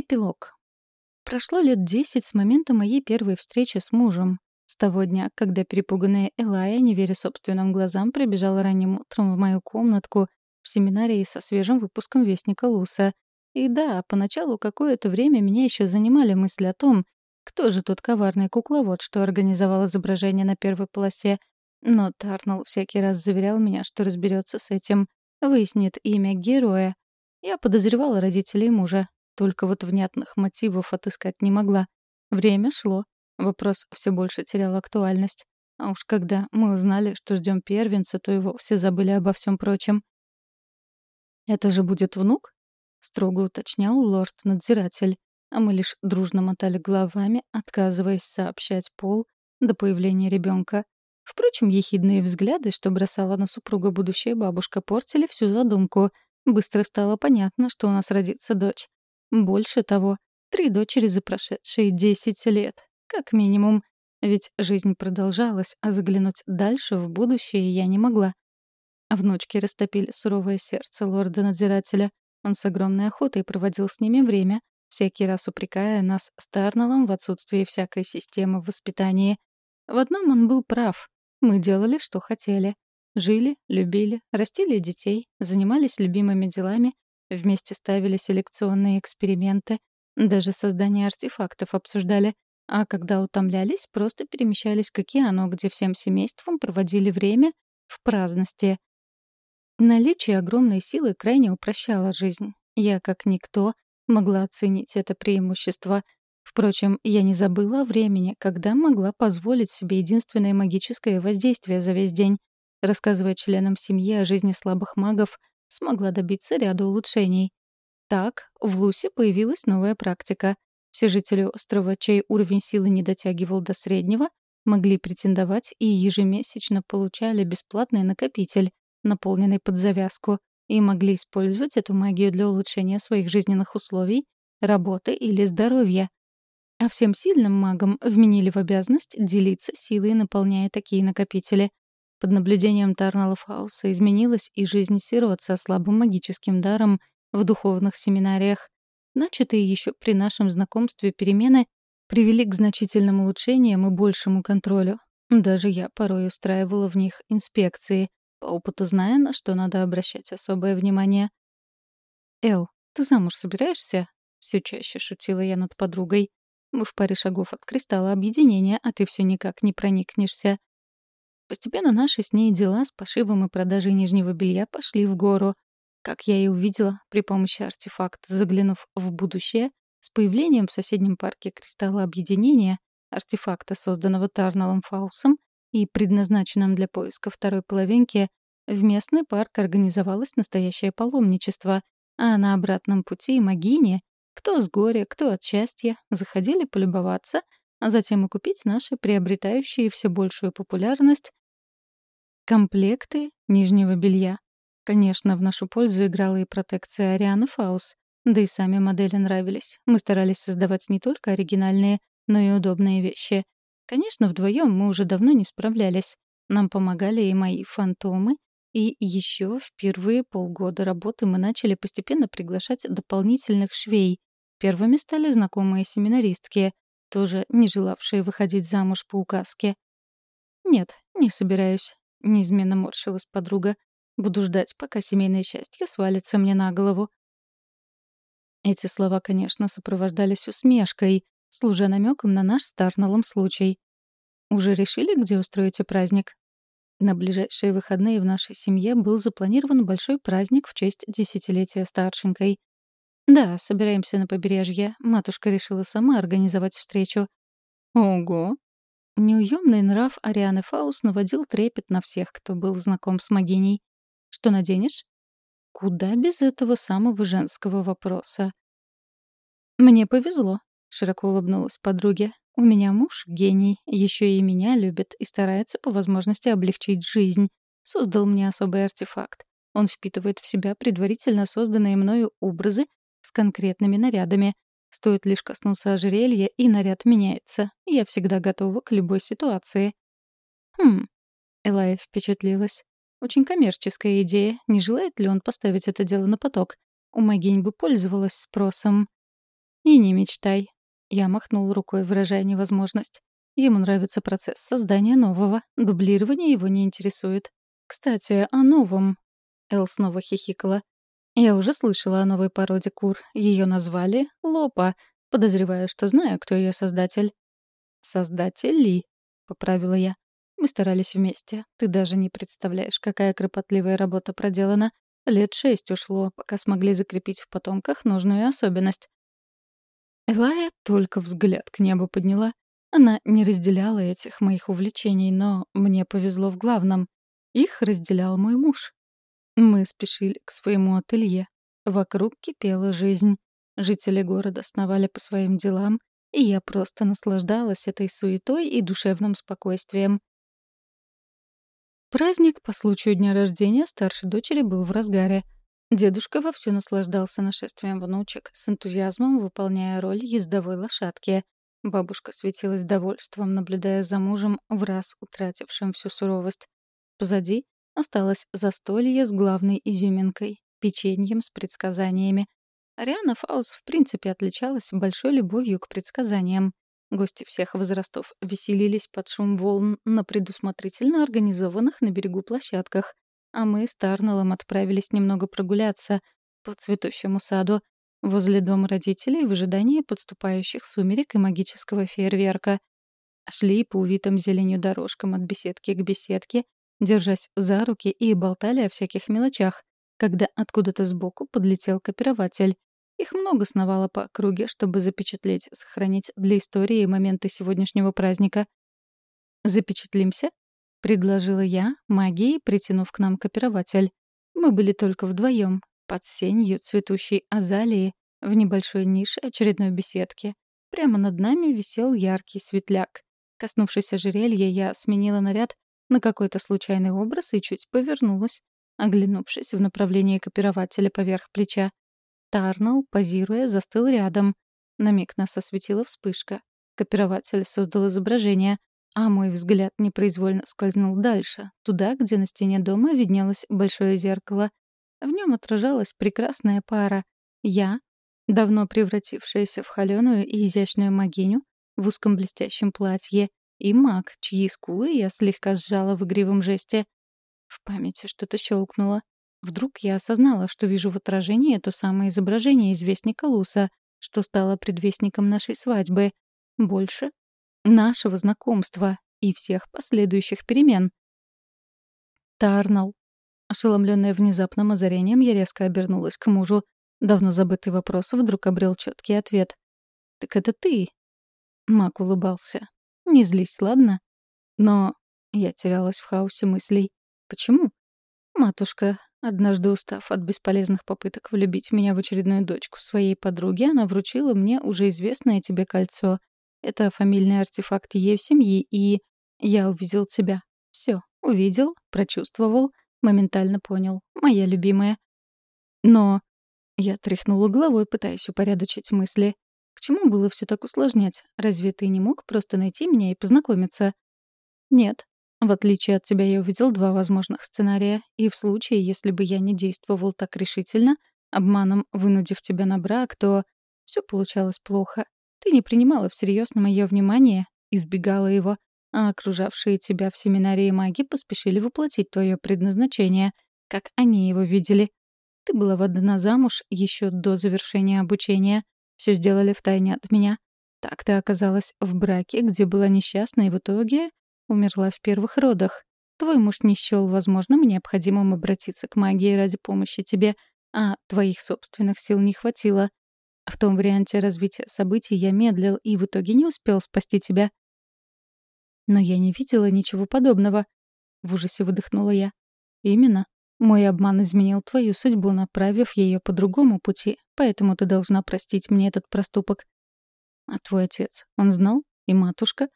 Эпилог. Прошло лет десять с момента моей первой встречи с мужем. С того дня, когда перепуганная Элая, не веря собственным глазам, прибежала ранним утром в мою комнатку в семинарии со свежим выпуском Вестника Луса. И да, поначалу какое-то время меня еще занимали мысли о том, кто же тот коварный кукловод, что организовал изображение на первой полосе. Но Тарнелл всякий раз заверял меня, что разберется с этим, выяснит имя героя. Я подозревала родителей мужа, только вот внятных мотивов отыскать не могла. Время шло. Вопрос все больше терял актуальность. А уж когда мы узнали, что ждем первенца, то и вовсе забыли обо всем прочем. «Это же будет внук?» — строго уточнял лорд-надзиратель. А мы лишь дружно мотали головами, отказываясь сообщать пол до появления ребенка. Впрочем, ехидные взгляды, что бросала на супруга будущая бабушка, портили всю задумку. Быстро стало понятно, что у нас родится дочь. Больше того, три дочери за прошедшие десять лет, как минимум. Ведь жизнь продолжалась, а заглянуть дальше в будущее я не могла. Внучки растопили суровое сердце лорда-надзирателя. Он с огромной охотой проводил с ними время, всякий раз упрекая нас с Тарнеллом в отсутствии всякой системы в воспитании. В одном он был прав. Мы делали, что хотели. Жили, любили, растили детей, занимались любимыми делами, Вместе ставили селекционные эксперименты, даже создание артефактов обсуждали, а когда утомлялись, просто перемещались к океану, где всем семейством проводили время в праздности. Наличие огромной силы крайне упрощало жизнь. Я, как никто, могла оценить это преимущество. Впрочем, я не забыла о времени, когда могла позволить себе единственное магическое воздействие за весь день. Рассказывая членам семьи о жизни слабых магов — смогла добиться ряда улучшений. Так, в Лусе появилась новая практика. Все жители острова, чей уровень силы не дотягивал до среднего, могли претендовать и ежемесячно получали бесплатный накопитель, наполненный под завязку, и могли использовать эту магию для улучшения своих жизненных условий, работы или здоровья. А всем сильным магам вменили в обязанность делиться силой, наполняя такие накопители. Под наблюдением Тарнала Фауса изменилась и жизнь сирот со слабым магическим даром в духовных семинариях. Начатые еще при нашем знакомстве перемены привели к значительным улучшениям и большему контролю. Даже я порой устраивала в них инспекции, по опыту зная, на что надо обращать особое внимание. «Эл, ты замуж собираешься?» — все чаще шутила я над подругой. «Мы в паре шагов от кристалла объединения, а ты все никак не проникнешься. Постепенно наши с ней дела с пошивом и продажей нижнего белья пошли в гору. Как я и увидела при помощи артефакта, заглянув в будущее, с появлением в соседнем парке кристалла объединения, артефакта, созданного Тарналом Фаусом и предназначенным для поиска второй половинки, в местный парк организовалось настоящее паломничество, а на обратном пути магини, кто с горя, кто от счастья, заходили полюбоваться, а затем и купить наши приобретающие все большую популярность Комплекты нижнего белья. Конечно, в нашу пользу играла и протекция Арианы Фаус. Да и сами модели нравились. Мы старались создавать не только оригинальные, но и удобные вещи. Конечно, вдвоем мы уже давно не справлялись. Нам помогали и мои фантомы, и еще впервые полгода работы мы начали постепенно приглашать дополнительных швей. Первыми стали знакомые семинаристки, тоже не желавшие выходить замуж по указке. Нет, не собираюсь. — неизменно морщилась подруга. «Буду ждать, пока семейное счастье свалится мне на голову». Эти слова, конечно, сопровождались усмешкой, служа намеком на наш старналом случай. «Уже решили, где устроите праздник?» На ближайшие выходные в нашей семье был запланирован большой праздник в честь десятилетия старшенькой. «Да, собираемся на побережье. Матушка решила сама организовать встречу». «Ого!» Неуемный нрав Арианы Фаус наводил трепет на всех, кто был знаком с могиней. «Что наденешь?» Куда без этого самого женского вопроса? «Мне повезло», — широко улыбнулась подруге. «У меня муж — гений, еще и меня любит и старается по возможности облегчить жизнь. Создал мне особый артефакт. Он впитывает в себя предварительно созданные мною образы с конкретными нарядами, Стоит лишь коснуться ожерелья, и наряд меняется. Я всегда готова к любой ситуации. Хм. Элая впечатлилась. Очень коммерческая идея. Не желает ли он поставить это дело на поток? У Магинь бы пользовалась спросом. И не мечтай. Я махнул рукой, выражая невозможность. Ему нравится процесс создания нового, дублирование его не интересует. Кстати, о новом. Эл снова хихикала. Я уже слышала о новой породе кур. Ее назвали Лопа. Подозреваю, что знаю, кто ее создатель. Создатель Ли, поправила я. Мы старались вместе. Ты даже не представляешь, какая кропотливая работа проделана. Лет шесть ушло, пока смогли закрепить в потомках нужную особенность. Элая только взгляд к небу подняла. Она не разделяла этих моих увлечений, но мне повезло в главном. Их разделял мой муж. Мы спешили к своему ателье. Вокруг кипела жизнь. Жители города сновали по своим делам, и я просто наслаждалась этой суетой и душевным спокойствием. Праздник по случаю дня рождения старшей дочери был в разгаре. Дедушка вовсю наслаждался нашествием внучек, с энтузиазмом выполняя роль ездовой лошадки. Бабушка светилась довольством, наблюдая за мужем, в раз утратившим всю суровость. Позади осталось застолье с главной изюминкой — печеньем с предсказаниями. Ариана Фаус в принципе отличалась большой любовью к предсказаниям. Гости всех возрастов веселились под шум волн на предусмотрительно организованных на берегу площадках, а мы с Тарнеллом отправились немного прогуляться по цветущему саду возле дома родителей в ожидании подступающих сумерек и магического фейерверка. Шли по увитым зеленью дорожкам от беседки к беседке, держась за руки и болтали о всяких мелочах, когда откуда-то сбоку подлетел копирователь. Их много сновало по округе, чтобы запечатлеть, сохранить для истории моменты сегодняшнего праздника. «Запечатлимся?» — предложила я, магией притянув к нам копирователь. Мы были только вдвоем, под сенью цветущей азалии, в небольшой нише очередной беседки. Прямо над нами висел яркий светляк. Коснувшись ожерелья, я сменила наряд на какой-то случайный образ и чуть повернулась, оглянувшись в направлении копирователя поверх плеча. Тарнелл, позируя, застыл рядом. На миг нас осветила вспышка. Копирователь создал изображение, а мой взгляд непроизвольно скользнул дальше, туда, где на стене дома виднелось большое зеркало. В нем отражалась прекрасная пара. Я, давно превратившаяся в холеную и изящную магиню, в узком блестящем платье, и маг, чьи скулы я слегка сжала в игривом жесте. В памяти что-то щелкнуло. Вдруг я осознала, что вижу в отражении то самое изображение известника Луса, что стало предвестником нашей свадьбы. Больше — нашего знакомства и всех последующих перемен. Тарнал. Ошеломленная внезапным озарением, я резко обернулась к мужу. Давно забытый вопрос вдруг обрел четкий ответ. «Так это ты?» Мак улыбался. «Не злись, ладно?» Но я терялась в хаосе мыслей. «Почему?» «Матушка, Однажды устав от бесполезных попыток влюбить меня в очередную дочку своей подруги, она вручила мне уже известное тебе кольцо. Это фамильный артефакт ее семьи, и я увидел тебя. Все, увидел, прочувствовал, моментально понял. Моя любимая. Но я тряхнула головой, пытаясь упорядочить мысли. К чему было все так усложнять? Разве ты не мог просто найти меня и познакомиться? Нет, в отличие от тебя, я увидел два возможных сценария, и в случае, если бы я не действовал так решительно, обманом вынудив тебя на брак, то все получалось плохо. Ты не принимала всерьез на мое внимание, избегала его, а окружавшие тебя в семинарии маги поспешили воплотить твое предназначение, как они его видели. Ты была отдана замуж еще до завершения обучения. Все сделали втайне от меня. Так ты оказалась в браке, где была несчастна и в итоге умерла в первых родах. Твой муж не счел возможным необходимым обратиться к магии ради помощи тебе, а твоих собственных сил не хватило. В том варианте развития событий я медлил и в итоге не успел спасти тебя. Но я не видела ничего подобного. В ужасе выдохнула я. Именно. Мой обман изменил твою судьбу, направив ее по другому пути, поэтому ты должна простить мне этот проступок. А твой отец, он знал? И матушка?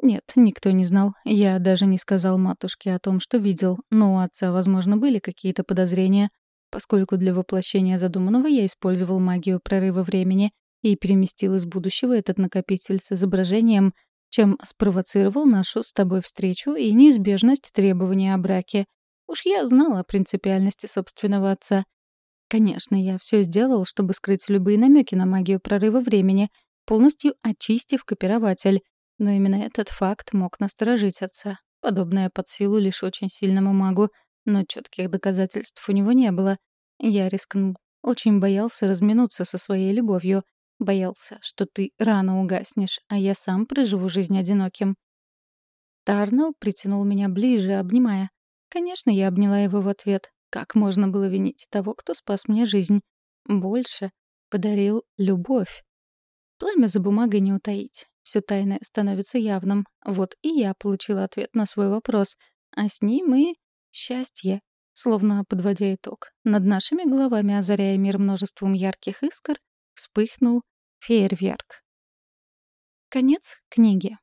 Нет, никто не знал. Я даже не сказал матушке о том, что видел, но у отца, возможно, были какие-то подозрения, поскольку для воплощения задуманного я использовал магию прорыва времени и переместил из будущего этот накопитель с изображением, чем спровоцировал нашу с тобой встречу и неизбежность требования о браке. Уж я знала о принципиальности собственного отца. Конечно, я все сделал, чтобы скрыть любые намеки на магию прорыва времени, полностью очистив копирователь. Но именно этот факт мог насторожить отца. Подобное под силу лишь очень сильному магу, но четких доказательств у него не было. Я рискнул. Очень боялся разминуться со своей любовью. Боялся, что ты рано угаснешь, а я сам проживу жизнь одиноким. Тарнелл притянул меня ближе, обнимая. Конечно, я обняла его в ответ. Как можно было винить того, кто спас мне жизнь? Больше подарил любовь. Пламя за бумагой не утаить. Все тайное становится явным. Вот и я получила ответ на свой вопрос. А с ним и счастье. Словно подводя итог, над нашими головами, озаряя мир множеством ярких искр, вспыхнул фейерверк. Конец книги.